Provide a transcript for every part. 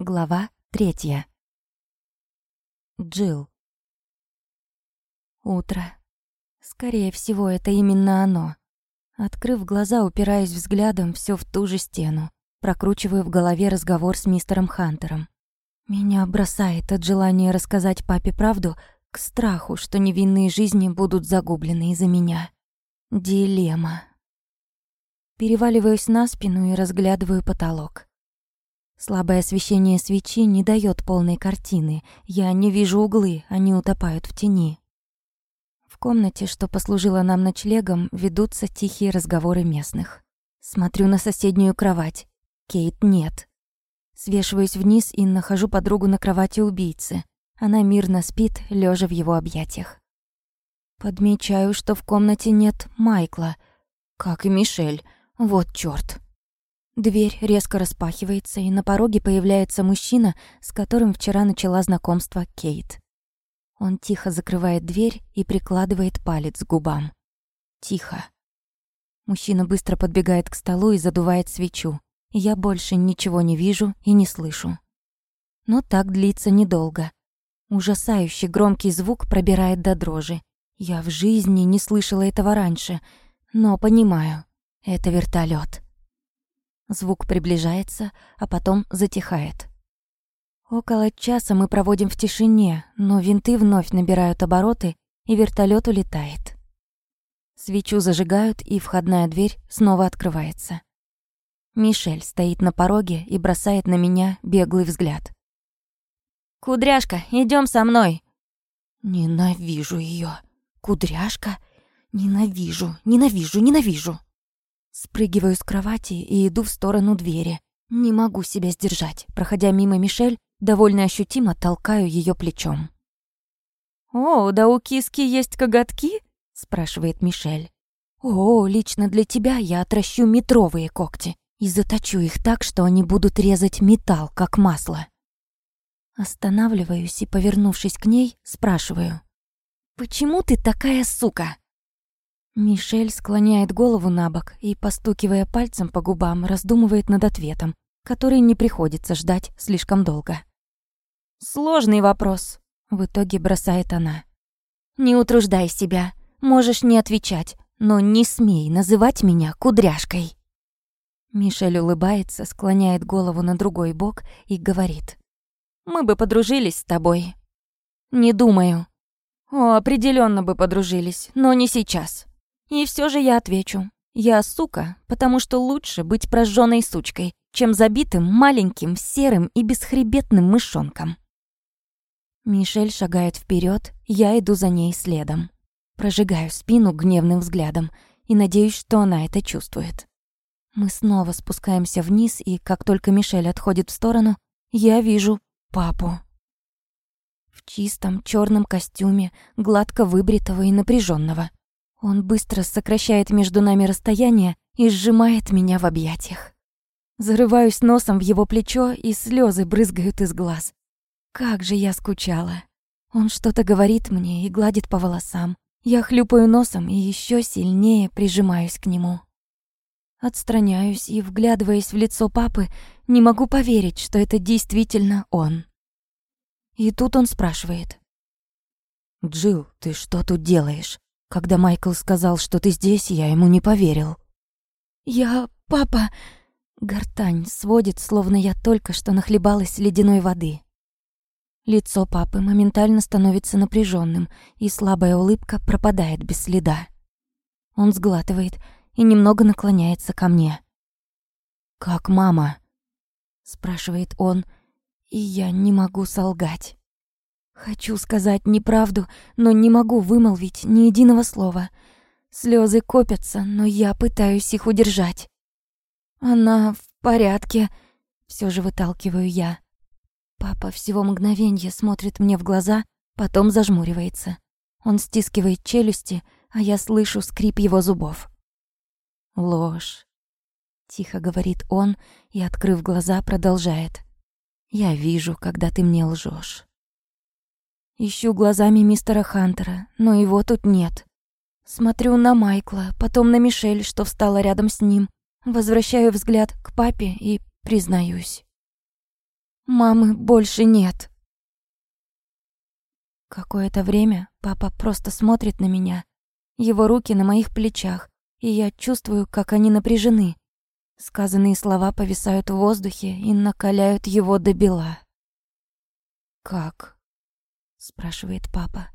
Глава третья. Джил. Утро. Скорее всего, это именно оно. Открыв глаза, упираюсь взглядом все в ту же стену. Прокручиваю в голове разговор с мистером Хантером. Меня бросает от желания рассказать папе правду к страху, что невинные жизни будут загублены из-за меня. Дилемма. Переваливаюсь на спину и разглядываю потолок. Слабое освещение свечи не дает полной картины. Я не вижу углы, они утопают в тени. В комнате, что послужило нам ночлегом, ведутся тихие разговоры местных. Смотрю на соседнюю кровать. Кейт нет. Свешиваюсь вниз и нахожу подругу на кровати убийцы. Она мирно спит, лежа в его объятиях. Подмечаю, что в комнате нет Майкла, как и Мишель. Вот чёрт. Дверь резко распахивается, и на пороге появляется мужчина, с которым вчера начала знакомство Кейт. Он тихо закрывает дверь и прикладывает палец к губам. Тихо. Мужчина быстро подбегает к столу и задувает свечу. Я больше ничего не вижу и не слышу. Но так длится недолго. Ужасающий громкий звук пробирает до дрожи. Я в жизни не слышала этого раньше, но понимаю, это вертолет. Звук приближается, а потом затихает. Около часа мы проводим в тишине, но винты вновь набирают обороты, и вертолет улетает. Свечу зажигают, и входная дверь снова открывается. Мишель стоит на пороге и бросает на меня беглый взгляд. «Кудряшка, идем со мной!» Ненавижу ее. Кудряшка? Ненавижу, ненавижу, ненавижу. Спрыгиваю с кровати и иду в сторону двери. Не могу себя сдержать. Проходя мимо Мишель, довольно ощутимо толкаю ее плечом. «О, да у киски есть коготки?» — спрашивает Мишель. «О, лично для тебя я отращу метровые когти и заточу их так, что они будут резать металл, как масло». Останавливаюсь и, повернувшись к ней, спрашиваю. «Почему ты такая сука?» Мишель склоняет голову на бок и, постукивая пальцем по губам, раздумывает над ответом, который не приходится ждать слишком долго. «Сложный вопрос», — в итоге бросает она. «Не утруждай себя, можешь не отвечать, но не смей называть меня кудряшкой». Мишель улыбается, склоняет голову на другой бок и говорит. «Мы бы подружились с тобой». «Не думаю». «О, определенно бы подружились, но не сейчас». И все же я отвечу. Я сука, потому что лучше быть прожженной сучкой, чем забитым, маленьким, серым и бесхребетным мышонком. Мишель шагает вперед, я иду за ней следом. Прожигаю спину гневным взглядом и надеюсь, что она это чувствует. Мы снова спускаемся вниз, и как только Мишель отходит в сторону, я вижу папу. В чистом черном костюме, гладко выбритого и напряженного. Он быстро сокращает между нами расстояние и сжимает меня в объятиях. Зарываюсь носом в его плечо, и слезы брызгают из глаз. Как же я скучала. Он что-то говорит мне и гладит по волосам. Я хлюпаю носом и еще сильнее прижимаюсь к нему. Отстраняюсь и, вглядываясь в лицо папы, не могу поверить, что это действительно он. И тут он спрашивает. «Джилл, ты что тут делаешь?» Когда Майкл сказал, что ты здесь, я ему не поверил. «Я... папа...» Гортань сводит, словно я только что нахлебалась ледяной воды. Лицо папы моментально становится напряженным, и слабая улыбка пропадает без следа. Он сглатывает и немного наклоняется ко мне. «Как мама?» — спрашивает он, и я не могу солгать. Хочу сказать неправду, но не могу вымолвить ни единого слова. Слезы копятся, но я пытаюсь их удержать. Она в порядке, все же выталкиваю я. Папа всего мгновенье смотрит мне в глаза, потом зажмуривается. Он стискивает челюсти, а я слышу скрип его зубов. Ложь. Тихо говорит он и, открыв глаза, продолжает. Я вижу, когда ты мне лжешь. Ищу глазами мистера Хантера, но его тут нет. Смотрю на Майкла, потом на Мишель, что встала рядом с ним. Возвращаю взгляд к папе и признаюсь. Мамы больше нет. Какое-то время папа просто смотрит на меня. Его руки на моих плечах, и я чувствую, как они напряжены. Сказанные слова повисают в воздухе и накаляют его до бела. «Как?» — спрашивает папа.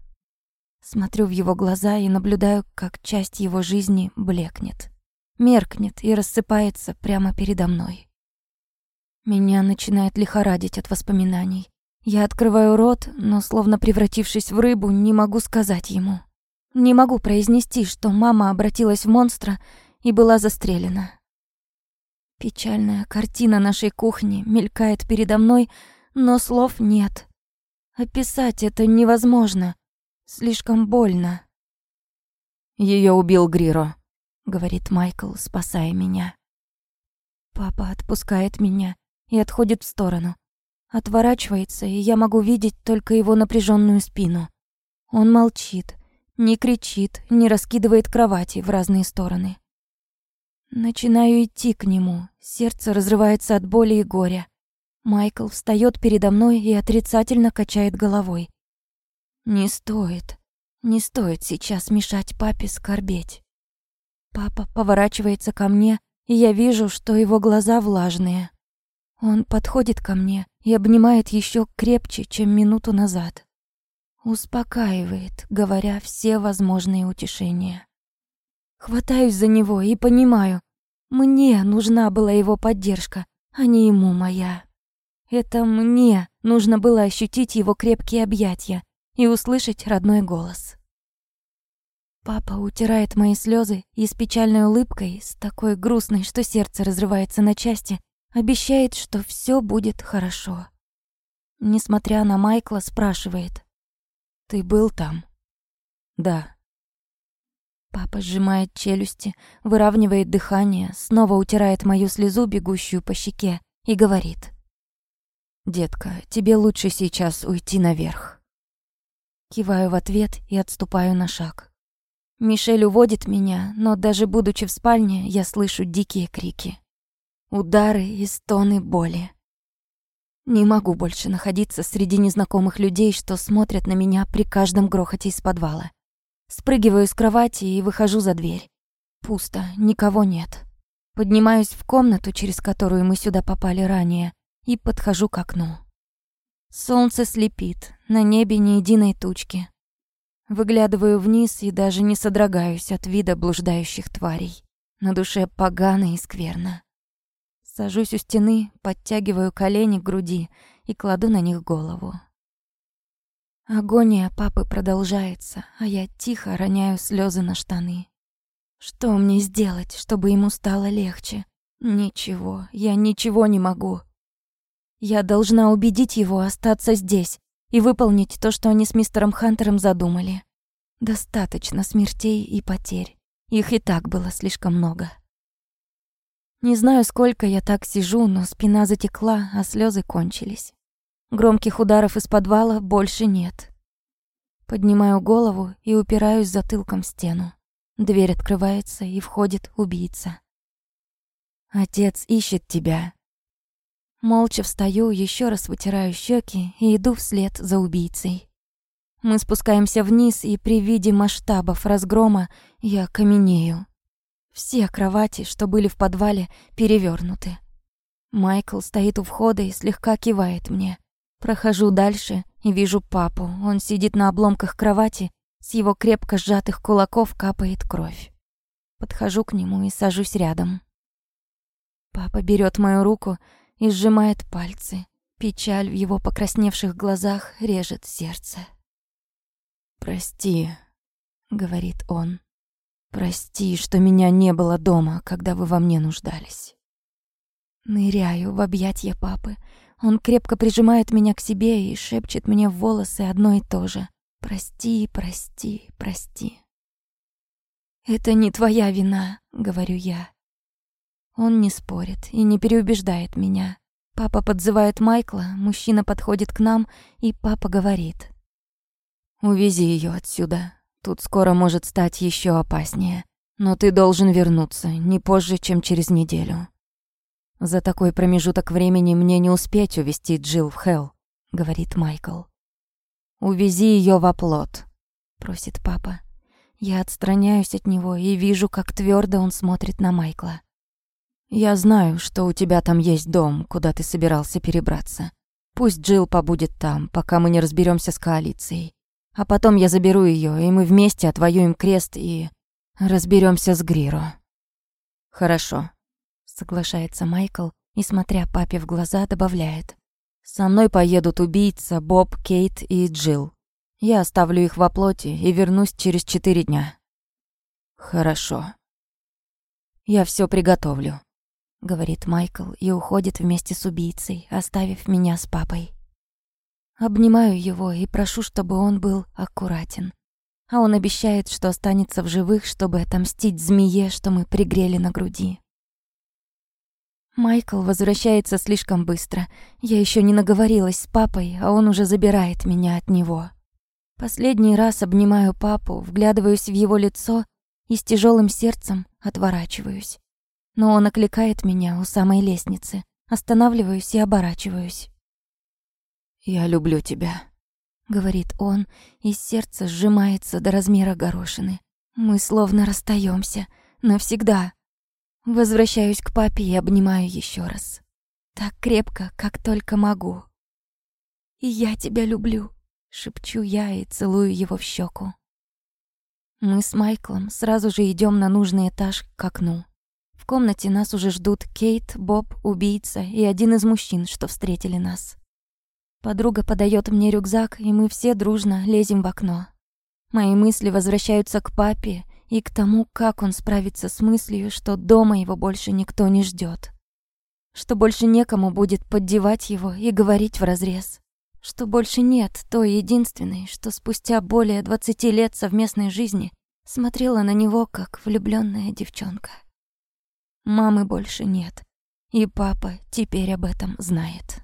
Смотрю в его глаза и наблюдаю, как часть его жизни блекнет, меркнет и рассыпается прямо передо мной. Меня начинает лихорадить от воспоминаний. Я открываю рот, но, словно превратившись в рыбу, не могу сказать ему. Не могу произнести, что мама обратилась в монстра и была застрелена. Печальная картина нашей кухни мелькает передо мной, но слов нет. Описать это невозможно. Слишком больно. Ее убил Гриро, говорит Майкл, спасая меня. Папа отпускает меня и отходит в сторону. Отворачивается, и я могу видеть только его напряженную спину. Он молчит, не кричит, не раскидывает кровати в разные стороны. Начинаю идти к нему. Сердце разрывается от боли и горя. Майкл встает передо мной и отрицательно качает головой. Не стоит. Не стоит сейчас мешать папе скорбеть. Папа поворачивается ко мне, и я вижу, что его глаза влажные. Он подходит ко мне и обнимает еще крепче, чем минуту назад. Успокаивает, говоря все возможные утешения. Хватаюсь за него и понимаю, мне нужна была его поддержка, а не ему моя. Это мне нужно было ощутить его крепкие объятия и услышать родной голос. Папа утирает мои слезы и с печальной улыбкой, с такой грустной, что сердце разрывается на части, обещает, что все будет хорошо. Несмотря на Майкла, спрашивает. «Ты был там?» «Да», Папа сжимает челюсти, выравнивает дыхание, снова утирает мою слезу, бегущую по щеке, и говорит. «Детка, тебе лучше сейчас уйти наверх». Киваю в ответ и отступаю на шаг. Мишель уводит меня, но даже будучи в спальне, я слышу дикие крики. Удары и стоны боли. Не могу больше находиться среди незнакомых людей, что смотрят на меня при каждом грохоте из подвала. Спрыгиваю с кровати и выхожу за дверь. Пусто, никого нет. Поднимаюсь в комнату, через которую мы сюда попали ранее, и подхожу к окну. Солнце слепит, на небе ни единой тучки. Выглядываю вниз и даже не содрогаюсь от вида блуждающих тварей. На душе погано и скверно. Сажусь у стены, подтягиваю колени к груди и кладу на них голову. Агония папы продолжается, а я тихо роняю слезы на штаны. Что мне сделать, чтобы ему стало легче? Ничего, я ничего не могу. Я должна убедить его остаться здесь и выполнить то, что они с мистером Хантером задумали. Достаточно смертей и потерь. Их и так было слишком много. Не знаю, сколько я так сижу, но спина затекла, а слезы кончились. Громких ударов из подвала больше нет. Поднимаю голову и упираюсь затылком в стену. Дверь открывается, и входит убийца. «Отец ищет тебя». Молча встаю, еще раз вытираю щеки и иду вслед за убийцей. Мы спускаемся вниз, и при виде масштабов разгрома я каменею. Все кровати, что были в подвале, перевернуты. Майкл стоит у входа и слегка кивает мне. Прохожу дальше и вижу папу. Он сидит на обломках кровати, с его крепко сжатых кулаков капает кровь. Подхожу к нему и сажусь рядом. Папа берет мою руку и сжимает пальцы. Печаль в его покрасневших глазах режет сердце. «Прости», — говорит он. «Прости, что меня не было дома, когда вы во мне нуждались». Ныряю в объятья папы, он крепко прижимает меня к себе и шепчет мне в волосы одно и то же. «Прости, прости, прости». «Это не твоя вина», — говорю я. Он не спорит и не переубеждает меня. Папа подзывает Майкла, мужчина подходит к нам, и папа говорит. «Увези ее отсюда. Тут скоро может стать еще опаснее. Но ты должен вернуться, не позже, чем через неделю». За такой промежуток времени мне не успеть увести Джилл в Хелл, говорит Майкл. Увези ее в оплот, просит папа. Я отстраняюсь от него и вижу, как твердо он смотрит на Майкла. Я знаю, что у тебя там есть дом, куда ты собирался перебраться. Пусть Джилл побудет там, пока мы не разберемся с коалицией. А потом я заберу ее, и мы вместе отвоюем крест и разберемся с Гриро. Хорошо, соглашается Майкл и, смотря папе в глаза, добавляет. Со мной поедут убийца, Боб, Кейт и Джилл. Я оставлю их во плоти и вернусь через четыре дня. Хорошо. Я все приготовлю, говорит Майкл и уходит вместе с убийцей, оставив меня с папой. Обнимаю его и прошу, чтобы он был аккуратен. А он обещает, что останется в живых, чтобы отомстить змее, что мы пригрели на груди. Майкл возвращается слишком быстро. Я еще не наговорилась с папой, а он уже забирает меня от него. Последний раз обнимаю папу, вглядываюсь в его лицо и с тяжелым сердцем отворачиваюсь. Но он окликает меня у самой лестницы. Останавливаюсь и оборачиваюсь. «Я люблю тебя», — говорит он, и сердце сжимается до размера горошины. Мы словно расстаемся навсегда. Возвращаюсь к папе и обнимаю еще раз. Так крепко, как только могу. «И я тебя люблю», — шепчу я и целую его в щеку. Мы с Майклом сразу же идем на нужный этаж к окну. В комнате нас уже ждут Кейт, Боб, убийца и один из мужчин, что встретили нас. Подруга подает мне рюкзак, и мы все дружно лезем в окно. Мои мысли возвращаются к папе и к тому, как он справится с мыслью, что дома его больше никто не ждет, Что больше некому будет поддевать его и говорить в разрез, Что больше нет той единственной, что спустя более двадцати лет совместной жизни смотрела на него, как влюбленная девчонка. Мамы больше нет, и папа теперь об этом знает.